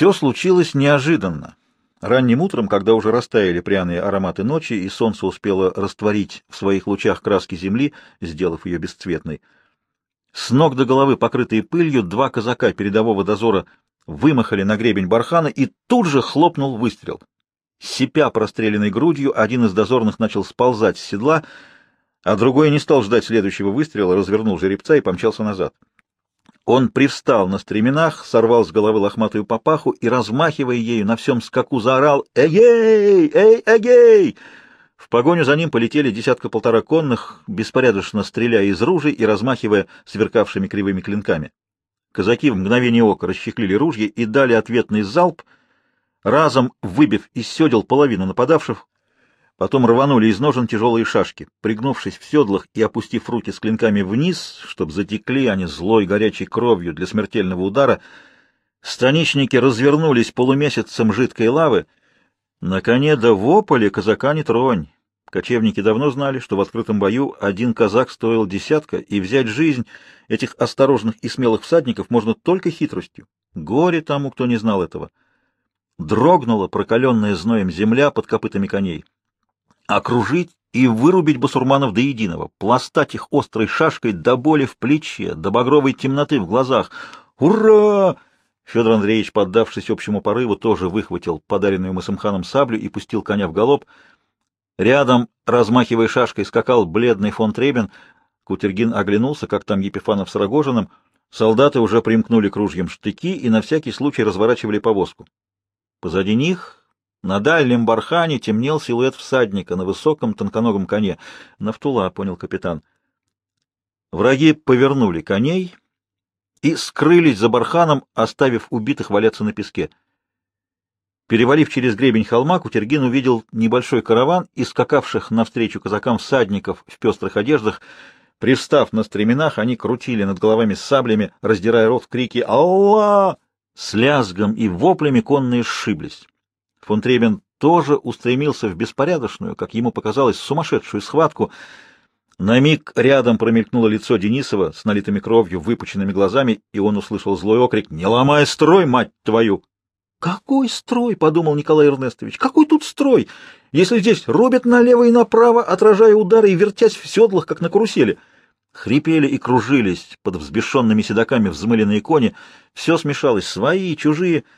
Все случилось неожиданно. Ранним утром, когда уже растаяли пряные ароматы ночи, и солнце успело растворить в своих лучах краски земли, сделав ее бесцветной, с ног до головы, покрытые пылью, два казака передового дозора вымахали на гребень бархана, и тут же хлопнул выстрел. Сипя простреленной грудью, один из дозорных начал сползать с седла, а другой не стал ждать следующего выстрела, развернул жеребца и помчался назад. Он привстал на стременах, сорвал с головы лохматую папаху и, размахивая ею, на всем скаку заорал «Эгей! Эй, эгей!» В погоню за ним полетели десятка-полтора конных, беспорядочно стреляя из ружей и размахивая сверкавшими кривыми клинками. Казаки в мгновение ока расчехлили ружья и дали ответный залп, разом выбив из седел половину нападавших, Потом рванули из ножен тяжелые шашки. Пригнувшись в седлах и опустив руки с клинками вниз, чтобы затекли они злой горячей кровью для смертельного удара, станичники развернулись полумесяцем жидкой лавы. На коне до вополя казака не тронь. Кочевники давно знали, что в открытом бою один казак стоил десятка, и взять жизнь этих осторожных и смелых всадников можно только хитростью. Горе тому, кто не знал этого. Дрогнула прокаленная зноем земля под копытами коней окружить и вырубить басурманов до единого, пластать их острой шашкой до боли в плече, до багровой темноты в глазах. «Ура!» Федор Андреевич, поддавшись общему порыву, тоже выхватил подаренную Масымханом саблю и пустил коня в галоп. Рядом, размахивая шашкой, скакал бледный фон Требен. Кутергин оглянулся, как там Епифанов с Рогожиным. Солдаты уже примкнули к ружьям штыки и на всякий случай разворачивали повозку. Позади них на дальнем бархане темнел силуэт всадника на высоком тонконогом коне. Нафтула, понял капитан. Враги повернули коней и скрылись за барханом, оставив убитых валяться на песке. Перевалив через гребень холма, Кутергин увидел небольшой караван и скакавших навстречу казакам всадников в пестрых одеждах. Привстав на стременах, они крутили над головами саблями, раздирая рот в крике «Алла!». С лязгом и воплями конные сшиблись. Фон Требен тоже устремился в беспорядочную, как ему показалось, сумасшедшую схватку. На миг рядом промелькнуло лицо Денисова с налитыми кровью, выпученными глазами, и он услышал злой окрик «Не ломай строй, мать твою!» «Какой строй?» — подумал Николай Эрнестович. «Какой тут строй, если здесь рубят налево и направо, отражая удары и вертясь в седлах, как на карусели?» Хрипели и кружились под взбешенными седоками взмыленные кони. Все смешалось, свои, чужие —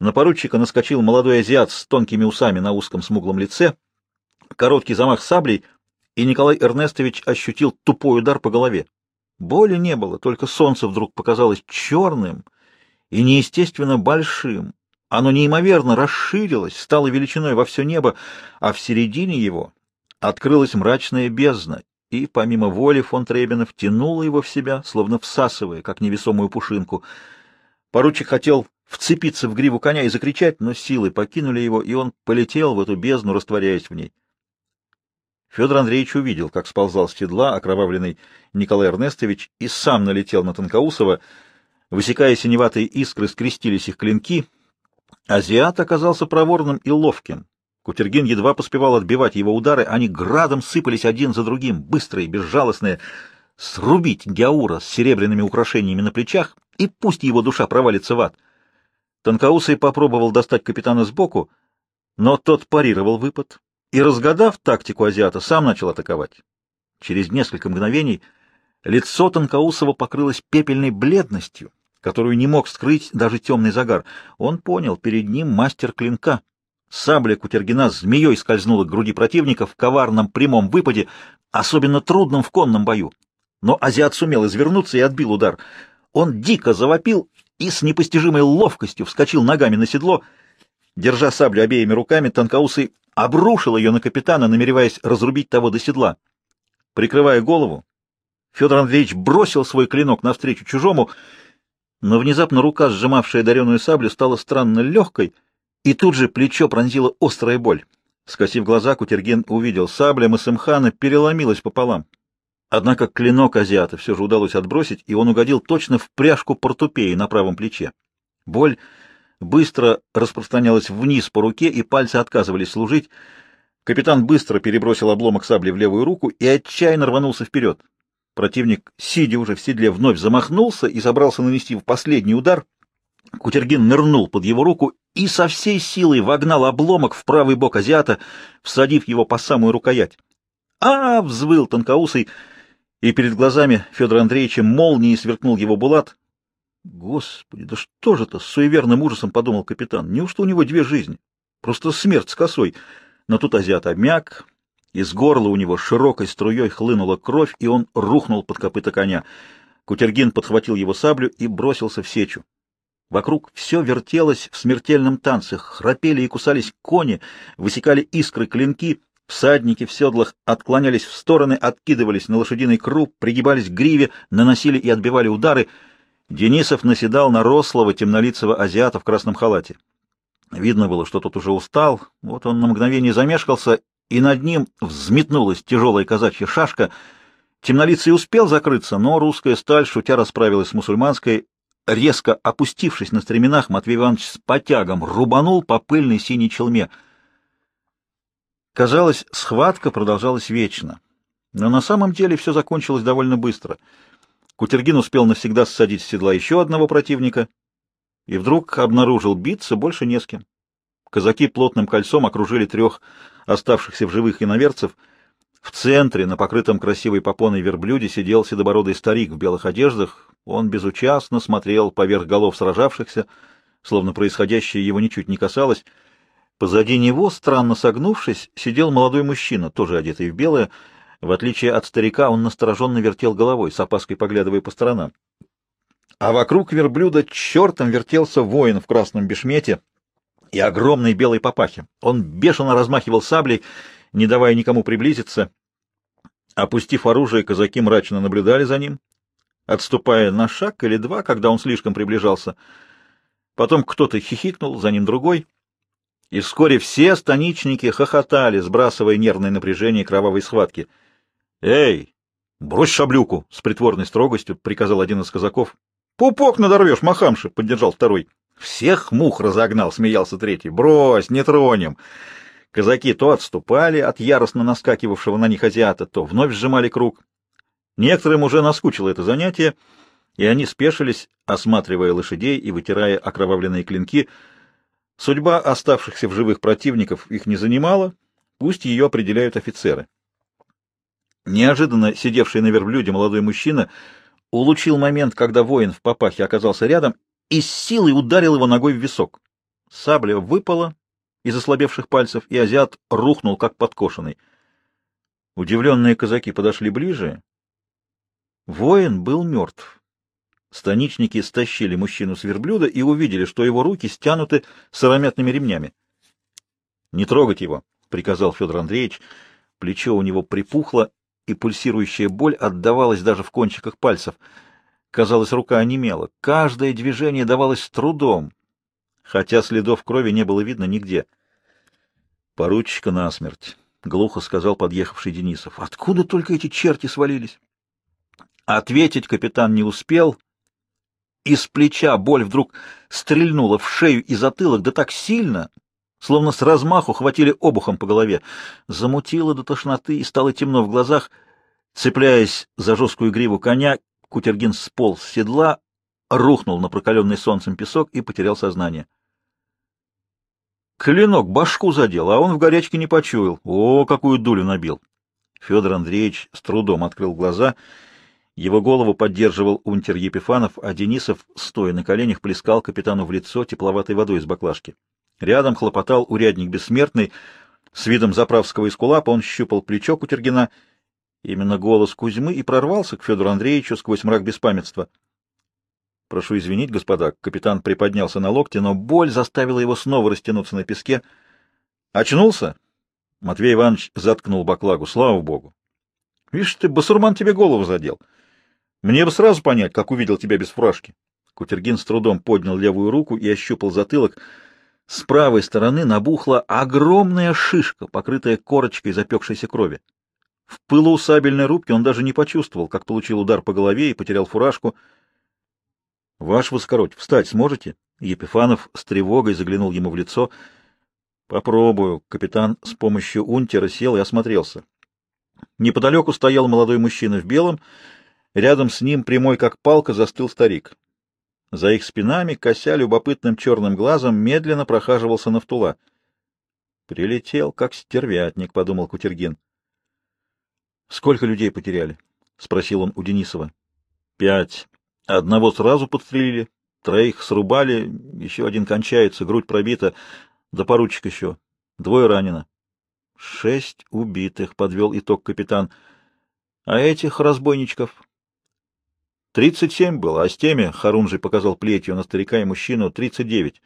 на поручика наскочил молодой азиат с тонкими усами на узком смуглом лице, короткий замах саблей, и Николай Эрнестович ощутил тупой удар по голове. Боли не было, только солнце вдруг показалось черным и неестественно большим. Оно неимоверно расширилось, стало величиной во все небо, а в середине его открылась мрачная бездна, и, помимо воли фон Требенов, тянула его в себя, словно всасывая, как невесомую пушинку. Поручик хотел вцепиться в гриву коня и закричать, но силы покинули его, и он полетел в эту бездну, растворяясь в ней. Федор Андреевич увидел, как сползал с седла окровавленный Николай Эрнестович и сам налетел на Танкаусова. Высекая синеватые искры, скрестились их клинки. Азиат оказался проворным и ловким. Кутергин едва поспевал отбивать его удары, они градом сыпались один за другим, быстрые, безжалостные. Срубить Геаура с серебряными украшениями на плечах, и пусть его душа провалится в ад — Тонкоусый попробовал достать капитана сбоку, но тот парировал выпад и, разгадав тактику азиата, сам начал атаковать. Через несколько мгновений лицо Тонкоусова покрылось пепельной бледностью, которую не мог скрыть даже темный загар. Он понял, перед ним мастер клинка. Сабля Кутергина змеей скользнула к груди противника в коварном прямом выпаде, особенно трудном в конном бою. Но азиат сумел извернуться и отбил удар. Он дико завопил и с непостижимой ловкостью вскочил ногами на седло. Держа саблю обеими руками, Танкаусый обрушил ее на капитана, намереваясь разрубить того до седла. Прикрывая голову, Федор Андреевич бросил свой клинок навстречу чужому, но внезапно рука, сжимавшая дареную саблю, стала странно легкой, и тут же плечо пронзила острая боль. Скосив глаза, Кутергин увидел, сабля Масымхана переломилась пополам. Однако клинок азиата все же удалось отбросить, и он угодил точно в пряжку портупеи на правом плече. Боль быстро распространялась вниз по руке, и пальцы отказывались служить. Капитан быстро перебросил обломок сабли в левую руку и отчаянно рванулся вперед. Противник, сидя уже в седле, вновь замахнулся и собрался нанести последний удар. Кутергин нырнул под его руку и со всей силой вогнал обломок в правый бок азиата, всадив его по самую рукоять. а взвыл тонкоусый, и перед глазами Федора Андреевича молнией сверкнул его булат. «Господи, да что же это?» — с суеверным ужасом подумал капитан. «Неужто у него две жизни? Просто смерть с косой». Но тут азиат обмяк, из горла у него широкой струей хлынула кровь, и он рухнул под копыта коня. Кутергин подхватил его саблю и бросился в сечу. Вокруг все вертелось в смертельном танце, храпели и кусались кони, высекали искры клинки, всадники в седлах отклонялись в стороны, откидывались на лошадиный круг, пригибались к гриве, наносили и отбивали удары. Денисов наседал на рослого темнолицего азиата в красном халате. Видно было, что тот уже устал, вот он на мгновение замешкался, и над ним взметнулась тяжелая казачья шашка. Темнолицый успел закрыться, но русская сталь, шутя, расправилась с мусульманской, резко опустившись на стременах, Матвей Иванович с потягом рубанул по пыльной синей челме. Казалось, схватка продолжалась вечно. Но на самом деле все закончилось довольно быстро. Кутергин успел навсегда ссадить с седла еще одного противника и вдруг обнаружил биться больше не с кем. Казаки плотным кольцом окружили трех оставшихся в живых иноверцев. В центре, на покрытом красивой попоной верблюде, сидел седобородый старик в белых одеждах, он безучастно смотрел поверх голов сражавшихся, словно происходящее его ничуть не касалось. Позади него, странно согнувшись, сидел молодой мужчина, тоже одетый в белое. В отличие от старика, он настороженно вертел головой, с опаской поглядывая по сторонам. А вокруг верблюда чертом вертелся воин в красном бешмете и огромной белой папахе. Он бешено размахивал саблей, не давая никому приблизиться. Опустив оружие, казаки мрачно наблюдали за ним, отступая на шаг или два, когда он слишком приближался. Потом кто-то хихикнул, за ним другой, и вскоре все станичники хохотали, сбрасывая нервное напряжение кровавой схватки. «Эй, брось шаблюку!» — с притворной строгостью приказал один из казаков. «Пупок надорвешь, махамши!» — поддержал второй. «Всех мух разогнал!» — смеялся третий. «Брось, не тронем!» Казаки то отступали от яростно наскакивавшего на них азиата, то вновь сжимали круг. Некоторым уже наскучило это занятие, и они спешились, осматривая лошадей и вытирая окровавленные клинки. Судьба оставшихся в живых противников их не занимала, пусть ее определяют офицеры. Неожиданно сидевший на верблюде молодой мужчина улучил момент, когда воин в папахе оказался рядом, и с силой ударил его ногой в висок. Сабля выпала из ослабевших пальцев, и азиат рухнул, как подкошенный. Удивленные казаки подошли ближе Воин был мертв. Станичники стащили мужчину с верблюда и увидели, что его руки стянуты сыромятными ремнями. — Не трогать его, — приказал Федор Андреевич. Плечо у него припухло, и пульсирующая боль отдавалась даже в кончиках пальцев. Казалось, рука онемела. Каждое движение давалось с трудом, хотя следов крови не было видно нигде. — Поручика насмерть, — глухо сказал подъехавший Денисов. — Откуда только эти черти свалились? Ответить капитан не успел. Из плеча боль вдруг стрельнула в шею и затылок, да так сильно, словно с размаху хватили обухом по голове. Замутило до тошноты и стало темно в глазах. Цепляясь за жесткую гриву коня, Кутергин сполз с седла, рухнул на прокаленный солнцем песок и потерял сознание. Клинок башку задел, а он в горячке не почуял. О, какую дулю набил! Федор Андреевич с трудом открыл глаза — его голову поддерживал унтер Епифанов, а Денисов, стоя на коленях, плескал капитану в лицо тепловатой водой из баклажки. Рядом хлопотал урядник бессмертный. С видом заправского эскулапа он щупал плечо Кутергина. Именно голос Кузьмы и прорвался к Федору Андреевичу сквозь мрак беспамятства. «Прошу извинить, господа», — капитан приподнялся на локте, но боль заставила его снова растянуться на песке. «Очнулся?» Матвей Иванович заткнул баклагу. «Слава богу!» «Видишь ты, басурман тебе голову задел!» Мне бы сразу понять, как увидел тебя без фуражки. Кутергин с трудом поднял левую руку и ощупал затылок. С правой стороны набухла огромная шишка, покрытая корочкой запекшейся крови. В пылу сабельной рубки он даже не почувствовал, как получил удар по голове и потерял фуражку. — Ваш воскородь, встать сможете? Епифанов с тревогой заглянул ему в лицо. — Попробую. Капитан с помощью унтера сел и осмотрелся. Неподалеку стоял молодой мужчина в белом, Рядом с ним, прямой как палка, застыл старик. За их спинами, кося любопытным черным глазом, медленно прохаживался Нафтула. «Прилетел, как стервятник», — подумал Кутергин. «Сколько людей потеряли?» — спросил он у Денисова. «Пять. Одного сразу подстрелили, троих срубали, еще один кончается, грудь пробита, да поручик еще. Двое ранено». «Шесть убитых», — подвел итог капитан. «А этих разбойничков?» Тридцать семь было, а с теми, Харунжий показал плетью на старика и мужчину, тридцать девять.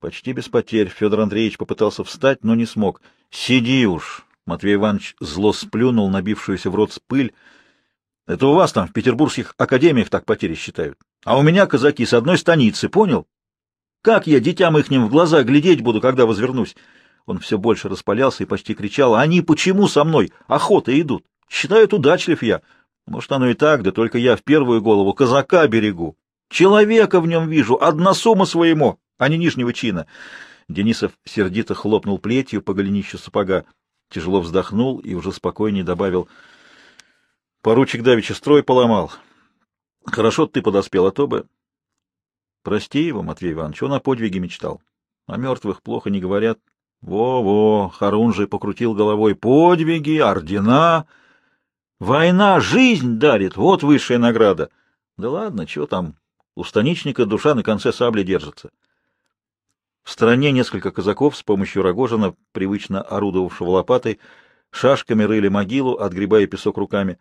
Почти без потерь Федор Андреевич попытался встать, но не смог. «Сиди уж!» — Матвей Иванович зло сплюнул набившуюся в рот пыль. «Это у вас там в петербургских академиях так потери считают. А у меня казаки с одной станицы, понял? Как я детям ихним в глаза глядеть буду, когда возвернусь?» Он все больше распалялся и почти кричал. «Они почему со мной? Охота идут. Считают, удачлив я». Может, оно и так, да только я в первую голову казака берегу. Человека в нем вижу, односума своему, а не нижнего чина. Денисов сердито хлопнул плетью по голенищу сапога, тяжело вздохнул и уже спокойнее добавил. Поручик Давича строй поломал. Хорошо ты подоспел, а то бы... Прости его, Матвей Иванович, он о подвиге мечтал. О мертвых плохо не говорят. Во-во, Харун же покрутил головой. Подвиги, ордена... Война жизнь дарит, вот высшая награда. Да ладно, чего там, у станичника душа на конце сабли держится. В стороне несколько казаков с помощью Рогожина, привычно орудовавшего лопатой, шашками рыли могилу, отгребая песок руками.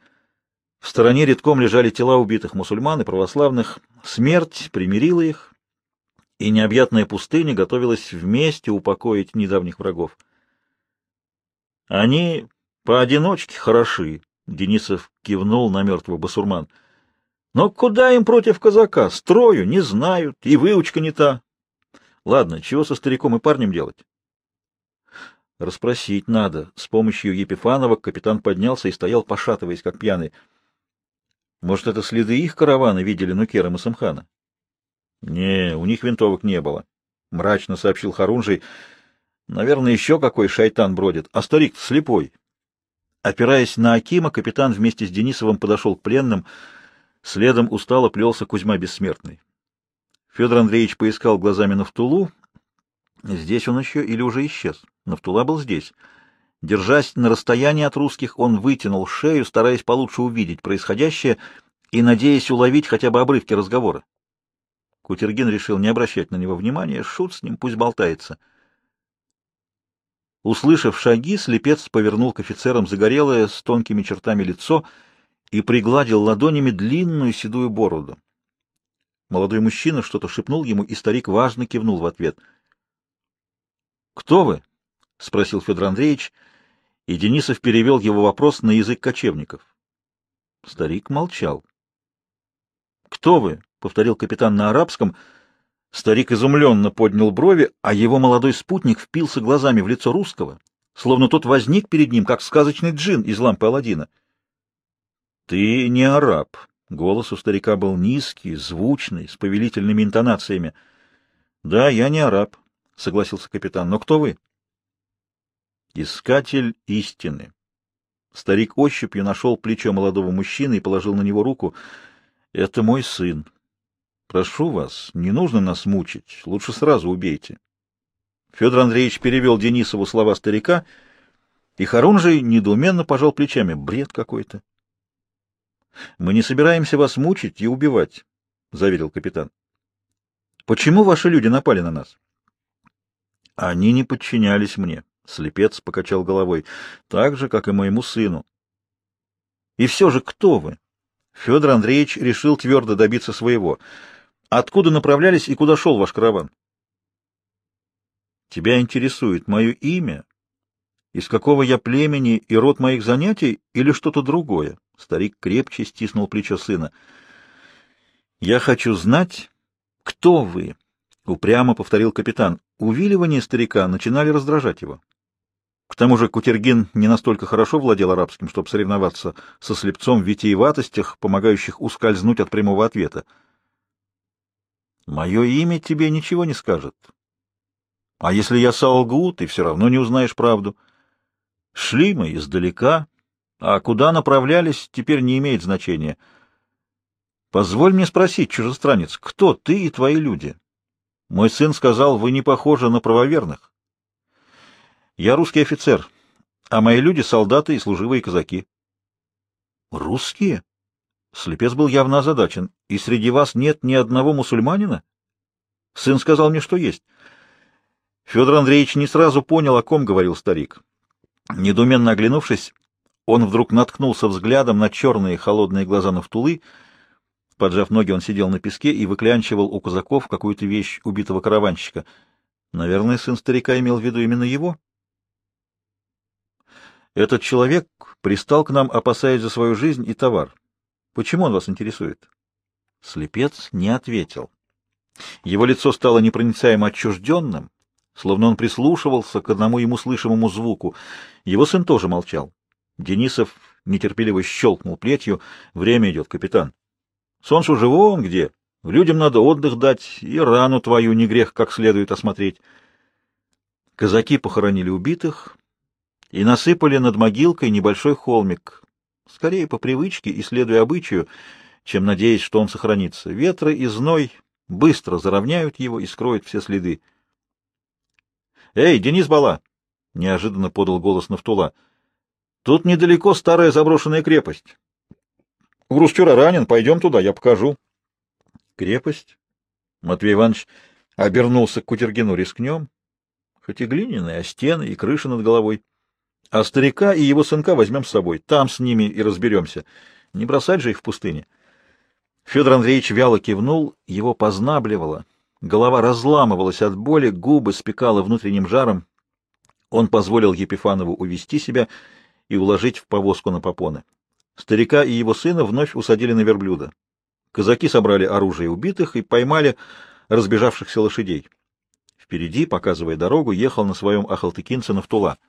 В стороне редком лежали тела убитых мусульман и православных. Смерть примирила их, и необъятная пустыня готовилась вместе упокоить недавних врагов. Они поодиночке хороши, Денисов кивнул на мертвого басурман. Но куда им против казака? Строю не знают, и выучка не та. Ладно, чего со стариком и парнем делать? Расспросить надо. С помощью Епифанова капитан поднялся и стоял, пошатываясь, как пьяный. Может, это следы их каравана видели Нукера и Самхана? Не, у них винтовок не было, — мрачно сообщил Харунжий. Наверное, еще какой шайтан бродит, а старик слепой. Опираясь на Акима, капитан вместе с Денисовым подошел к пленным. Следом устало плелся Кузьма Бессмертный. Федор Андреевич поискал глазами Нафтулу. Здесь он еще или уже исчез? Нафтула был здесь. Держась на расстоянии от русских, он вытянул шею, стараясь получше увидеть происходящее и надеясь уловить хотя бы обрывки разговора. Кутергин решил не обращать на него внимания, шут с ним, пусть болтается — Услышав шаги, слепец повернул к офицерам загорелое с тонкими чертами лицо и пригладил ладонями длинную седую бороду. Молодой мужчина что-то шепнул ему, и старик важно кивнул в ответ. — Кто вы? — спросил Федор Андреевич, и Денисов перевел его вопрос на язык кочевников. Старик молчал. — Кто вы? — повторил капитан на арабском — Старик изумленно поднял брови, а его молодой спутник впился глазами в лицо русского, словно тот возник перед ним, как сказочный джин из лампы Аладдина. — Ты не араб. Голос у старика был низкий, звучный, с повелительными интонациями. — Да, я не араб, — согласился капитан. — Но кто вы? — Искатель истины. Старик ощупью нашел плечо молодого мужчины и положил на него руку. — Это мой сын. Прошу вас, не нужно нас мучить, лучше сразу убейте. Федор Андреевич перевел Денисову слова старика, и Харунжий недоуменно пожал плечами. Бред какой-то. — Мы не собираемся вас мучить и убивать, — заверил капитан. — Почему ваши люди напали на нас? — Они не подчинялись мне, — слепец покачал головой, — так же, как и моему сыну. — И все же кто вы? Федор Андреевич решил твердо добиться своего — Откуда направлялись и куда шел ваш караван? Тебя интересует мое имя, из какого я племени и род моих занятий или что-то другое? Старик крепче стиснул плечо сына. Я хочу знать, кто вы, упрямо повторил капитан. Увиливания старика начинали раздражать его. К тому же Кутергин не настолько хорошо владел арабским, чтобы соревноваться со слепцом в витиеватостях, помогающих ускользнуть от прямого ответа. Мое имя тебе ничего не скажет. А если я солгу, ты все равно не узнаешь правду. Шли мы издалека, а куда направлялись, теперь не имеет значения. Позволь мне спросить, чужестранец, кто ты и твои люди? Мой сын сказал, вы не похожи на правоверных. Я русский офицер, а мои люди — солдаты и служивые казаки. Русские? Слепец был явно озадачен. И среди вас нет ни одного мусульманина? Сын сказал мне, что есть. Федор Андреевич не сразу понял, о ком говорил старик. Недуменно оглянувшись, он вдруг наткнулся взглядом на черные холодные глаза Нафтулы. Поджав ноги, он сидел на песке и выклянчивал у казаков какую-то вещь убитого караванщика. Наверное, сын старика имел в виду именно его. Этот человек пристал к нам, опасаясь за свою жизнь и товар. Почему он вас интересует? Слепец не ответил. Его лицо стало непроницаемо отчужденным, словно он прислушивался к одному ему слышимому звуку. Его сын тоже молчал. Денисов нетерпеливо щелкнул плетью. Время идет, капитан. Сон уже вон где. Людям надо отдых дать, и рану твою не грех как следует осмотреть. Казаки похоронили убитых и насыпали над могилкой небольшой холмик, скорее по привычке и следуя обычаю, чем надеясь, что он сохранится. Ветры и зной быстро заровняют его и скроют все следы. — Эй, Денис Бала! — неожиданно подал голос Нафтула. — Тут недалеко старая заброшенная крепость. Грустюра ранен, пойдем туда, я покажу. — Крепость? Матвей Иванович обернулся к Кутергину. — Рискнем? Хоть и глиняная, а стены и крыша над головой. А старика и его сынка возьмем с собой. Там с ними и разберемся. Не бросать же их в пустыне. Федор Андреевич вяло кивнул, его познабливало. Голова разламывалась от боли, губы спекала внутренним жаром. Он позволил Епифанову увести себя и уложить в повозку на попоны. Старика и его сына вновь усадили на верблюда. Казаки собрали оружие убитых и поймали разбежавшихся лошадей. Впереди, показывая дорогу, ехал на своем ахалтыкинце Нафтула —